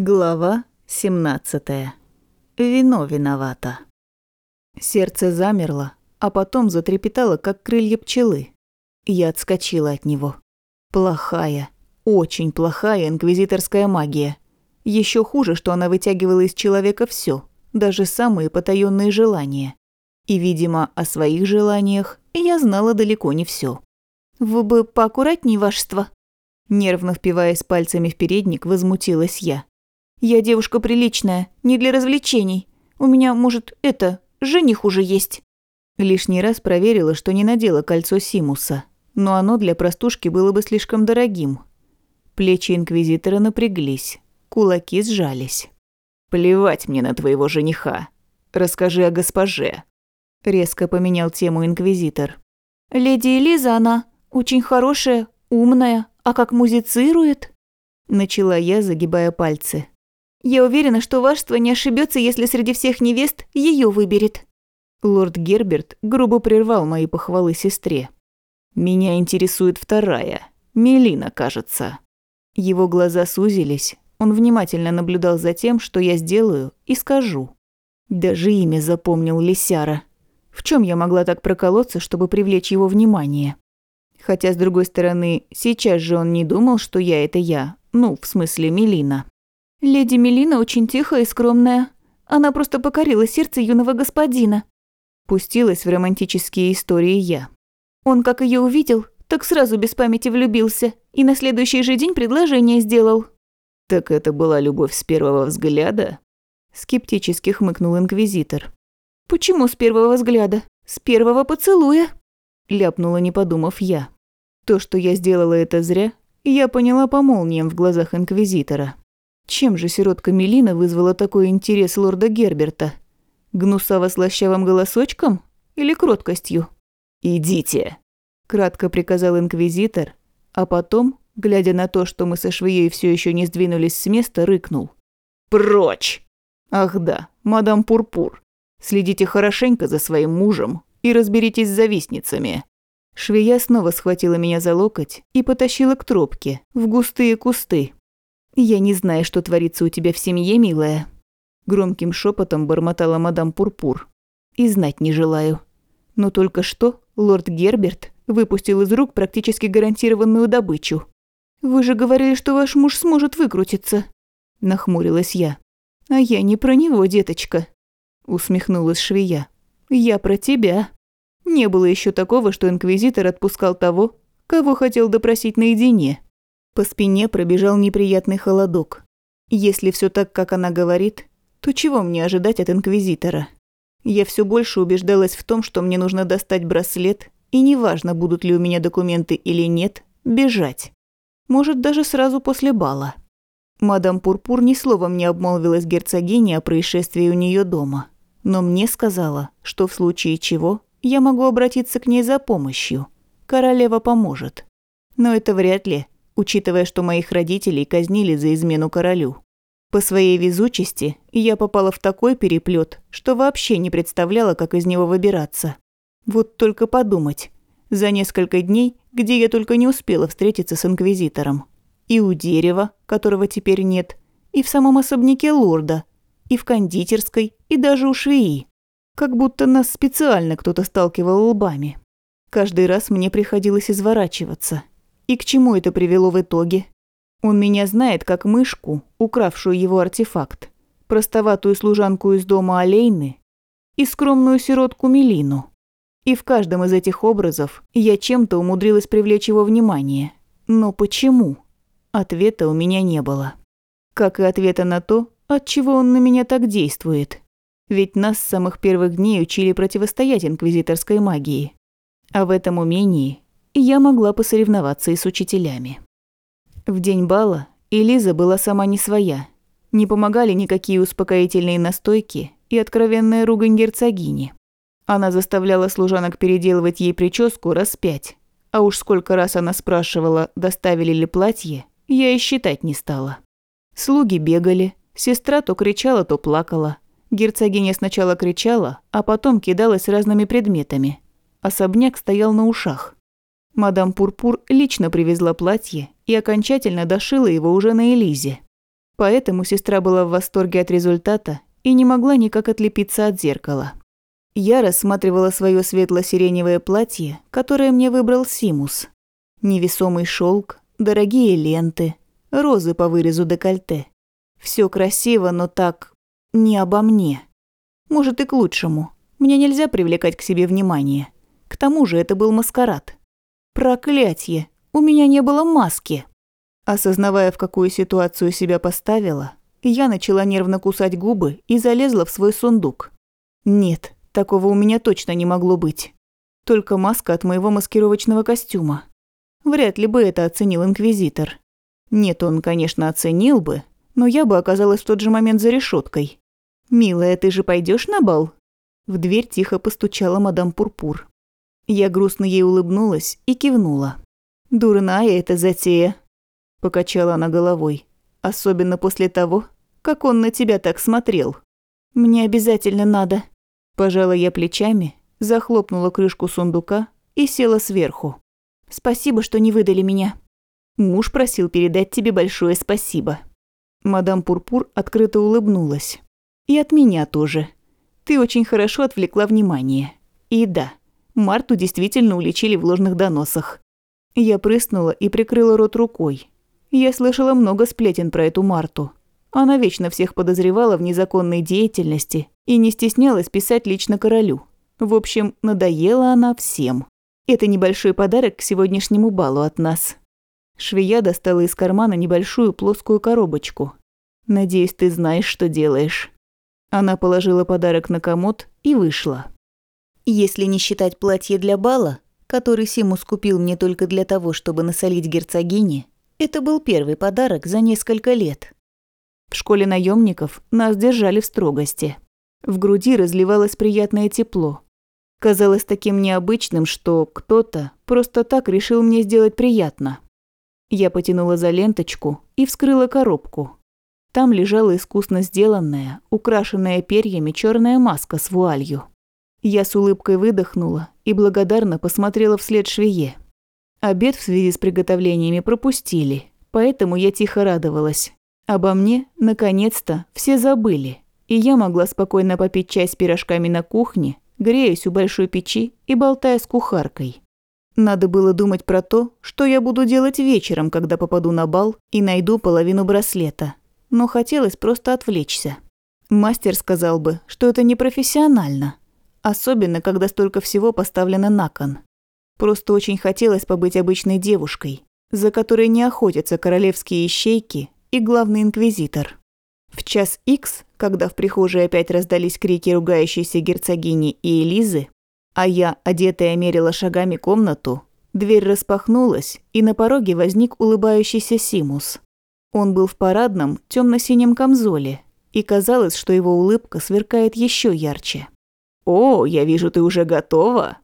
Глава 17. Вино виновато. Сердце замерло, а потом затрепетало, как крылья пчелы. Я отскочила от него. Плохая, очень плохая инквизиторская магия. Еще хуже, что она вытягивала из человека все, даже самые потаенные желания. И, видимо, о своих желаниях я знала далеко не все. «Вы бы поаккуратней, вашество?» Нервно впиваясь пальцами в передник, возмутилась я. Я девушка приличная, не для развлечений. У меня, может, это, жених уже есть». Лишний раз проверила, что не надела кольцо Симуса, но оно для простушки было бы слишком дорогим. Плечи инквизитора напряглись, кулаки сжались. «Плевать мне на твоего жениха. Расскажи о госпоже». Резко поменял тему инквизитор. «Леди Элиза она очень хорошая, умная, а как музицирует?» Начала я, загибая пальцы. Я уверена, что вашество не ошибется, если среди всех невест ее выберет». Лорд Герберт грубо прервал мои похвалы сестре. «Меня интересует вторая. Мелина, кажется». Его глаза сузились. Он внимательно наблюдал за тем, что я сделаю и скажу. Даже имя запомнил Лисяра. В чем я могла так проколоться, чтобы привлечь его внимание? Хотя, с другой стороны, сейчас же он не думал, что я – это я. Ну, в смысле, Мелина. Леди Мелина очень тихая и скромная. Она просто покорила сердце юного господина. Пустилась в романтические истории я. Он, как ее увидел, так сразу без памяти влюбился и на следующий же день предложение сделал. «Так это была любовь с первого взгляда?» Скептически хмыкнул инквизитор. «Почему с первого взгляда? С первого поцелуя?» Ляпнула, не подумав я. То, что я сделала это зря, я поняла по молниям в глазах инквизитора. Чем же сиротка Мелина вызвала такой интерес лорда Герберта? Гнусаво-слащавым голосочком или кроткостью? «Идите!» – кратко приказал инквизитор, а потом, глядя на то, что мы со швеей все еще не сдвинулись с места, рыкнул. «Прочь!» «Ах да, мадам Пурпур, следите хорошенько за своим мужем и разберитесь с завистницами». Швея снова схватила меня за локоть и потащила к тропке, в густые кусты, «Я не знаю, что творится у тебя в семье, милая», – громким шепотом бормотала мадам Пурпур. «И знать не желаю. Но только что лорд Герберт выпустил из рук практически гарантированную добычу. Вы же говорили, что ваш муж сможет выкрутиться», – нахмурилась я. «А я не про него, деточка», – усмехнулась швея. «Я про тебя». Не было еще такого, что инквизитор отпускал того, кого хотел допросить наедине. По спине пробежал неприятный холодок. Если все так, как она говорит, то чего мне ожидать от Инквизитора? Я все больше убеждалась в том, что мне нужно достать браслет, и неважно, будут ли у меня документы или нет, бежать. Может, даже сразу после бала. Мадам Пурпур ни словом не обмолвилась герцогине о происшествии у нее дома, но мне сказала, что в случае чего я могу обратиться к ней за помощью. Королева поможет. Но это вряд ли, учитывая, что моих родителей казнили за измену королю. По своей везучести я попала в такой переплет, что вообще не представляла, как из него выбираться. Вот только подумать. За несколько дней, где я только не успела встретиться с инквизитором. И у дерева, которого теперь нет, и в самом особняке лорда, и в кондитерской, и даже у швеи. Как будто нас специально кто-то сталкивал лбами. Каждый раз мне приходилось изворачиваться – и к чему это привело в итоге? Он меня знает как мышку, укравшую его артефакт, простоватую служанку из дома Олейны и скромную сиротку Мелину. И в каждом из этих образов я чем-то умудрилась привлечь его внимание. Но почему? Ответа у меня не было. Как и ответа на то, от чего он на меня так действует. Ведь нас с самых первых дней учили противостоять инквизиторской магии. А в этом умении я могла посоревноваться и с учителями. В день бала Элиза была сама не своя. Не помогали никакие успокоительные настойки и откровенная ругань герцогини. Она заставляла служанок переделывать ей прическу раз пять. А уж сколько раз она спрашивала, доставили ли платье, я и считать не стала. Слуги бегали, сестра то кричала, то плакала. Герцогиня сначала кричала, а потом кидалась разными предметами. Особняк стоял на ушах. Мадам Пурпур лично привезла платье и окончательно дошила его уже на Элизе. Поэтому сестра была в восторге от результата и не могла никак отлепиться от зеркала. Я рассматривала свое светло-сиреневое платье, которое мне выбрал Симус. Невесомый шелк, дорогие ленты, розы по вырезу декольте. Все красиво, но так не обо мне. Может и к лучшему. Мне нельзя привлекать к себе внимание. К тому же это был маскарад. Проклятье! У меня не было маски. Осознавая, в какую ситуацию себя поставила, я начала нервно кусать губы и залезла в свой сундук. Нет, такого у меня точно не могло быть. Только маска от моего маскировочного костюма. Вряд ли бы это оценил инквизитор. Нет, он, конечно, оценил бы, но я бы оказалась в тот же момент за решеткой. «Милая, ты же пойдешь на бал?» В дверь тихо постучала мадам Пурпур. Я грустно ей улыбнулась и кивнула. «Дурная эта затея», – покачала она головой. «Особенно после того, как он на тебя так смотрел». «Мне обязательно надо». Пожала я плечами, захлопнула крышку сундука и села сверху. «Спасибо, что не выдали меня». Муж просил передать тебе большое спасибо. Мадам Пурпур открыто улыбнулась. И от меня тоже. Ты очень хорошо отвлекла внимание. И да, Марту действительно уличили в ложных доносах. Я прыснула и прикрыла рот рукой. Я слышала много сплетен про эту Марту. Она вечно всех подозревала в незаконной деятельности и не стеснялась писать лично королю. В общем, надоела она всем. Это небольшой подарок к сегодняшнему балу от нас. Швея достала из кармана небольшую плоскую коробочку. «Надеюсь, ты знаешь, что делаешь». Она положила подарок на комод и вышла. Если не считать платье для бала, который Симус купил мне только для того, чтобы насолить герцогине, это был первый подарок за несколько лет. В школе наемников нас держали в строгости. В груди разливалось приятное тепло. Казалось таким необычным, что кто-то просто так решил мне сделать приятно. Я потянула за ленточку и вскрыла коробку. Там лежала искусно сделанная, украшенная перьями черная маска с вуалью. Я с улыбкой выдохнула и благодарно посмотрела вслед швее. Обед в связи с приготовлениями пропустили, поэтому я тихо радовалась. Обо мне, наконец-то, все забыли, и я могла спокойно попить чай с пирожками на кухне, греясь у большой печи и болтая с кухаркой. Надо было думать про то, что я буду делать вечером, когда попаду на бал и найду половину браслета. Но хотелось просто отвлечься. Мастер сказал бы, что это непрофессионально. Особенно, когда столько всего поставлено на кон. Просто очень хотелось побыть обычной девушкой, за которой не охотятся королевские ищейки и главный инквизитор. В час икс, когда в прихожей опять раздались крики ругающейся герцогини и Элизы, а я, одетая, мерила шагами комнату, дверь распахнулась, и на пороге возник улыбающийся Симус. Он был в парадном темно-синем камзоле, и казалось, что его улыбка сверкает еще ярче. «О, я вижу, ты уже готова!»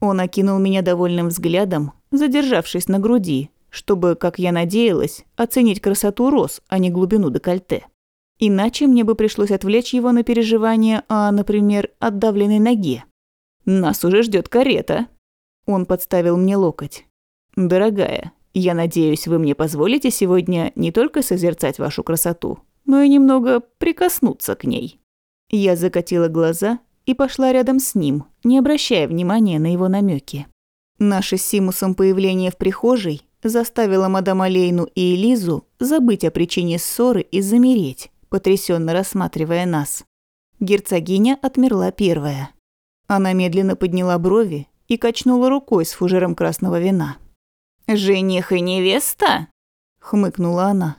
Он окинул меня довольным взглядом, задержавшись на груди, чтобы, как я надеялась, оценить красоту роз, а не глубину декольте. Иначе мне бы пришлось отвлечь его на переживания о, например, отдавленной ноге. Нас уже ждет карета». Он подставил мне локоть. «Дорогая, я надеюсь, вы мне позволите сегодня не только созерцать вашу красоту, но и немного прикоснуться к ней». Я закатила глаза и пошла рядом с ним, не обращая внимания на его намеки. Наше с Симусом появление в прихожей заставило мадам Алейну и Элизу забыть о причине ссоры и замереть, потрясенно рассматривая нас. Герцогиня отмерла первая. Она медленно подняла брови и качнула рукой с фужером красного вина. «Жених и невеста?» – хмыкнула она.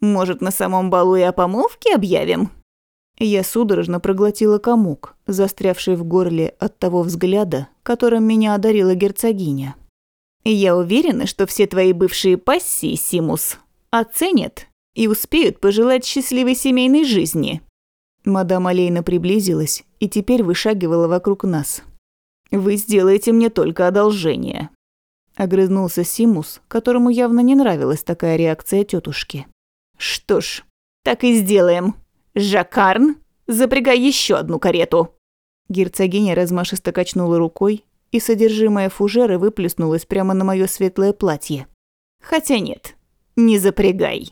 «Может, на самом балу и о помолвке объявим?» Я судорожно проглотила комок, застрявший в горле от того взгляда, которым меня одарила герцогиня. «Я уверена, что все твои бывшие пассии, Симус, оценят и успеют пожелать счастливой семейной жизни», Мадам Алейна приблизилась и теперь вышагивала вокруг нас. «Вы сделаете мне только одолжение», – огрызнулся Симус, которому явно не нравилась такая реакция тетушки. «Что ж, так и сделаем. Жакарн, запрягай еще одну карету». Герцогиня размашисто качнула рукой, и содержимое фужера выплеснулось прямо на мое светлое платье. «Хотя нет, не запрягай».